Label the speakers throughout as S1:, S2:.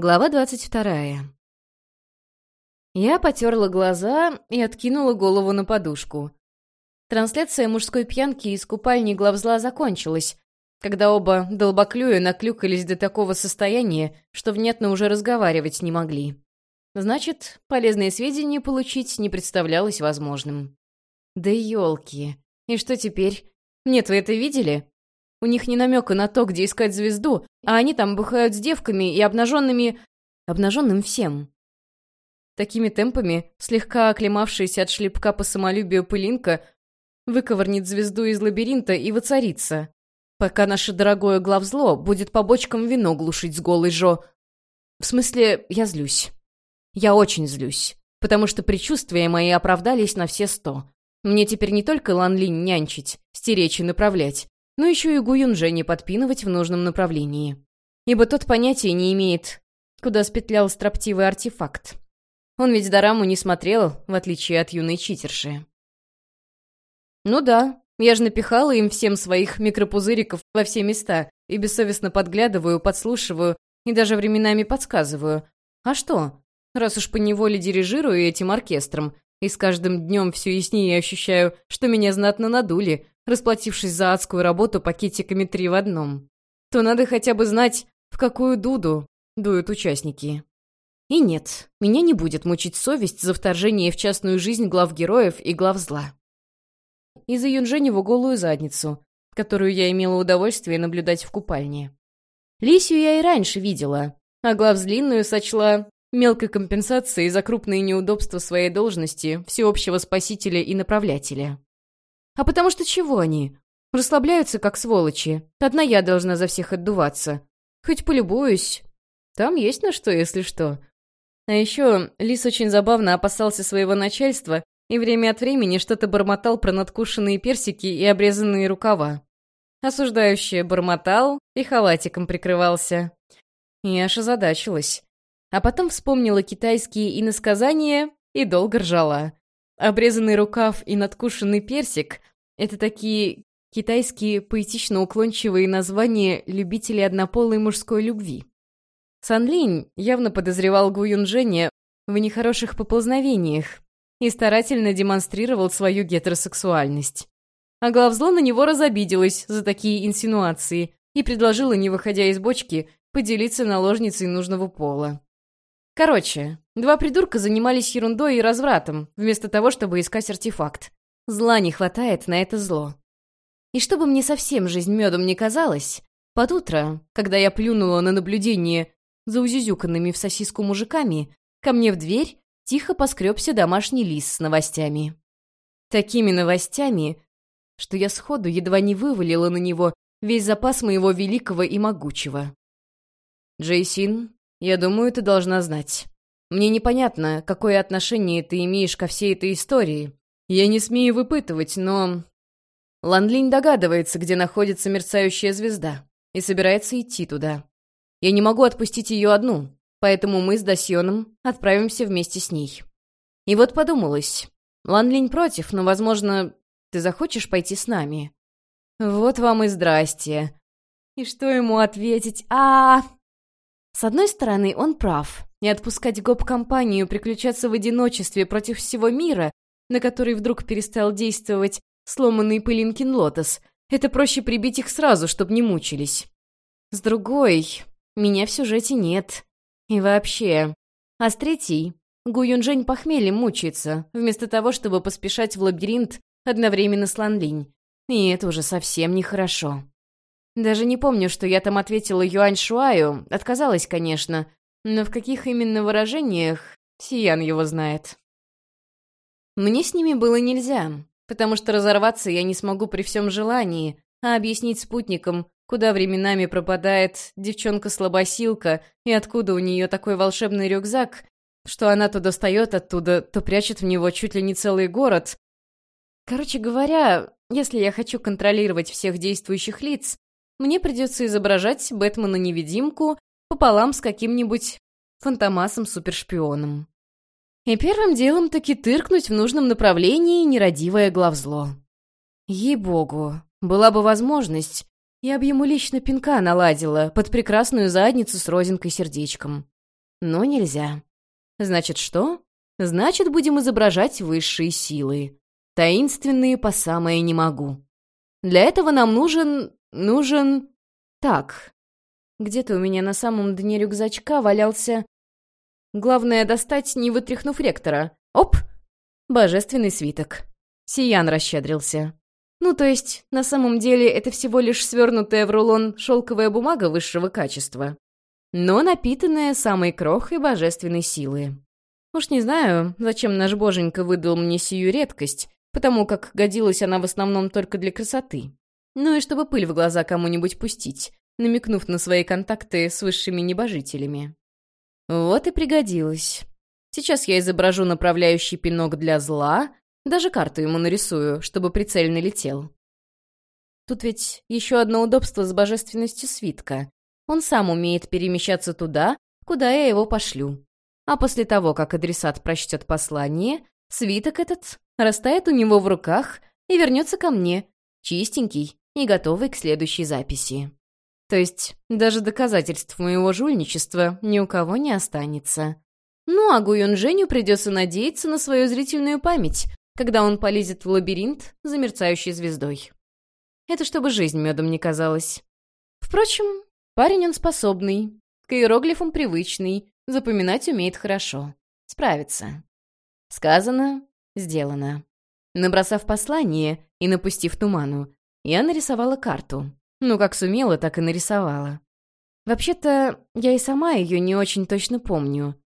S1: Глава двадцать вторая. Я потерла глаза и откинула голову на подушку. Трансляция мужской пьянки из купальни главзла закончилась, когда оба долбоклюя наклюкались до такого состояния, что внятно уже разговаривать не могли. Значит, полезные сведения получить не представлялось возможным. Да елки. И что теперь? Нет, вы это видели? У них не намека на то, где искать звезду, а они там бухают с девками и обнаженными... обнаженным всем. Такими темпами слегка оклемавшаяся от шлепка по самолюбию пылинка выковырнет звезду из лабиринта и воцарится, пока наше дорогое главзло будет по бочкам вино глушить с голой жо... В смысле, я злюсь. Я очень злюсь, потому что предчувствия мои оправдались на все сто. Мне теперь не только Лан Линь нянчить, стеречь и направлять, но еще и Гу Юнже подпинывать в нужном направлении. Ибо тот понятия не имеет, куда спетлял строптивый артефакт. Он ведь Дораму не смотрел, в отличие от юной читерши. Ну да, я же напихала им всем своих микропузыриков во все места и бессовестно подглядываю, подслушиваю и даже временами подсказываю. А что? Раз уж поневоле дирижирую этим оркестром, и с каждым днем все яснее ощущаю, что меня знатно надули, расплатившись за адскую работу пакетиками три в одном. То надо хотя бы знать, в какую дуду дуют участники. И нет, меня не будет мучить совесть за вторжение в частную жизнь глав героев и глав зла. И за Юнженеву голую задницу, которую я имела удовольствие наблюдать в купальне. Лисью я и раньше видела, а глав злинную сочла мелкой компенсацией за крупные неудобства своей должности всеобщего спасителя и направлятеля. А потому что чего они? Расслабляются, как сволочи. Одна я должна за всех отдуваться. Хоть полюбуюсь. Там есть на что, если что. А еще Лис очень забавно опасался своего начальства и время от времени что-то бормотал про надкушенные персики и обрезанные рукава. Осуждающий бормотал и халатиком прикрывался. Я аж озадачилась. А потом вспомнила китайские иносказания и долго ржала. Обрезанный рукав и надкушенный персик — это такие китайские поэтично-уклончивые названия любителей однополой мужской любви. Сан Линь явно подозревал Гу Юнжэня в нехороших поползновениях и старательно демонстрировал свою гетеросексуальность. А главзло на него разобиделась за такие инсинуации и предложила, не выходя из бочки, поделиться наложницей нужного пола. Короче, два придурка занимались ерундой и развратом, вместо того, чтобы искать артефакт. Зла не хватает на это зло. И чтобы мне совсем жизнь медом не казалась, под утро, когда я плюнула на наблюдение за узюзюканными в сосиску мужиками, ко мне в дверь тихо поскребся домашний лис с новостями. Такими новостями, что я сходу едва не вывалила на него весь запас моего великого и могучего. Джейсин я думаю, ты должна знать. Мне непонятно, какое отношение ты имеешь ко всей этой истории. Я не смею выпытывать, но... Ланлинь догадывается, где находится мерцающая звезда, и собирается идти туда. Я не могу отпустить ее одну, поэтому мы с Дасьоном отправимся вместе с ней. И вот подумалось. Ланлинь против, но, возможно, ты захочешь пойти с нами. Вот вам и здрасте. И что ему ответить? а, -а, -а с одной стороны, он прав. Не отпускать гоп-компанию приключаться в одиночестве против всего мира, на который вдруг перестал действовать сломанный Пылинкин лотос, это проще прибить их сразу, чтобы не мучились. С другой, меня в сюжете нет. И вообще. А с третьей, Гу Юнжэнь похмельем мучается, вместо того, чтобы поспешать в лабиринт одновременно с Ланлинь. И это уже совсем нехорошо. Даже не помню, что я там ответила Юань Шуаю, отказалась, конечно, но в каких именно выражениях Сиян его знает. Мне с ними было нельзя, потому что разорваться я не смогу при всем желании, а объяснить спутникам, куда временами пропадает девчонка-слабосилка и откуда у нее такой волшебный рюкзак, что она то достает оттуда, то прячет в него чуть ли не целый город. Короче говоря, если я хочу контролировать всех действующих лиц, мне придется изображать Бэтмена-невидимку пополам с каким-нибудь фантомасом-супершпионом. И первым делом таки тыркнуть в нужном направлении нерадивое главзло. Ей-богу, была бы возможность, я бы ему лично пинка наладила под прекрасную задницу с розинкой-сердечком. но нельзя. Значит, что? Значит, будем изображать высшие силы. Таинственные по самое не могу. Для этого нам нужен... нужен... Так. Где-то у меня на самом дне рюкзачка валялся... Главное достать, не вытряхнув ректора. Оп! Божественный свиток. Сиян расщедрился. Ну, то есть, на самом деле, это всего лишь свернутая в рулон шелковая бумага высшего качества, но напитанная самой крохой божественной силы. Уж не знаю, зачем наш боженька выдал мне сию редкость, потому как годилась она в основном только для красоты. Ну и чтобы пыль в глаза кому-нибудь пустить, намекнув на свои контакты с высшими небожителями. Вот и пригодилась. Сейчас я изображу направляющий пинок для зла, даже карту ему нарисую, чтобы прицельно летел. Тут ведь еще одно удобство с божественностью свитка. Он сам умеет перемещаться туда, куда я его пошлю. А после того, как адресат прочтет послание, свиток этот растает у него в руках и вернется ко мне, чистенький и готовый к следующей записи. То есть даже доказательств моего жульничества ни у кого не останется. Ну, а Гуюн Женю придется надеяться на свою зрительную память, когда он полезет в лабиринт за мерцающей звездой. Это чтобы жизнь медом не казалась. Впрочем, парень он способный, к иероглифам привычный, запоминать умеет хорошо. Справится. Сказано, сделано. Набросав послание и напустив туману, я нарисовала карту. Ну, как сумела, так и нарисовала. Вообще-то, я и сама ее не очень точно помню.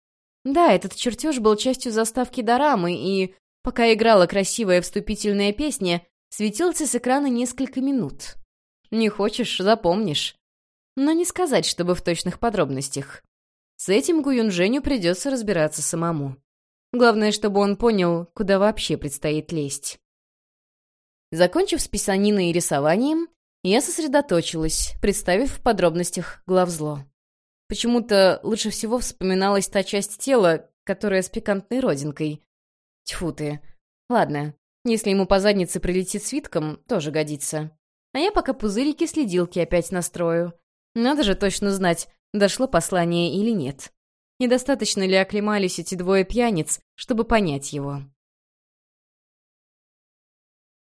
S1: Да, этот чертеж был частью заставки Дорамы, и Пока играла красивая вступительная песня, светился с экрана несколько минут. Не хочешь — запомнишь. Но не сказать, чтобы в точных подробностях. С этим Гуюнженю придется разбираться самому. Главное, чтобы он понял, куда вообще предстоит лезть. Закончив с писаниной и рисованием, я сосредоточилась, представив в подробностях главзло. Почему-то лучше всего вспоминалась та часть тела, которая с пикантной родинкой, Тьфу ты. Ладно, если ему по заднице прилетит свитком, тоже годится. А я пока пузырики-следилки опять настрою. Надо же точно знать, дошло послание или нет. Недостаточно ли оклемались эти двое пьяниц, чтобы понять его.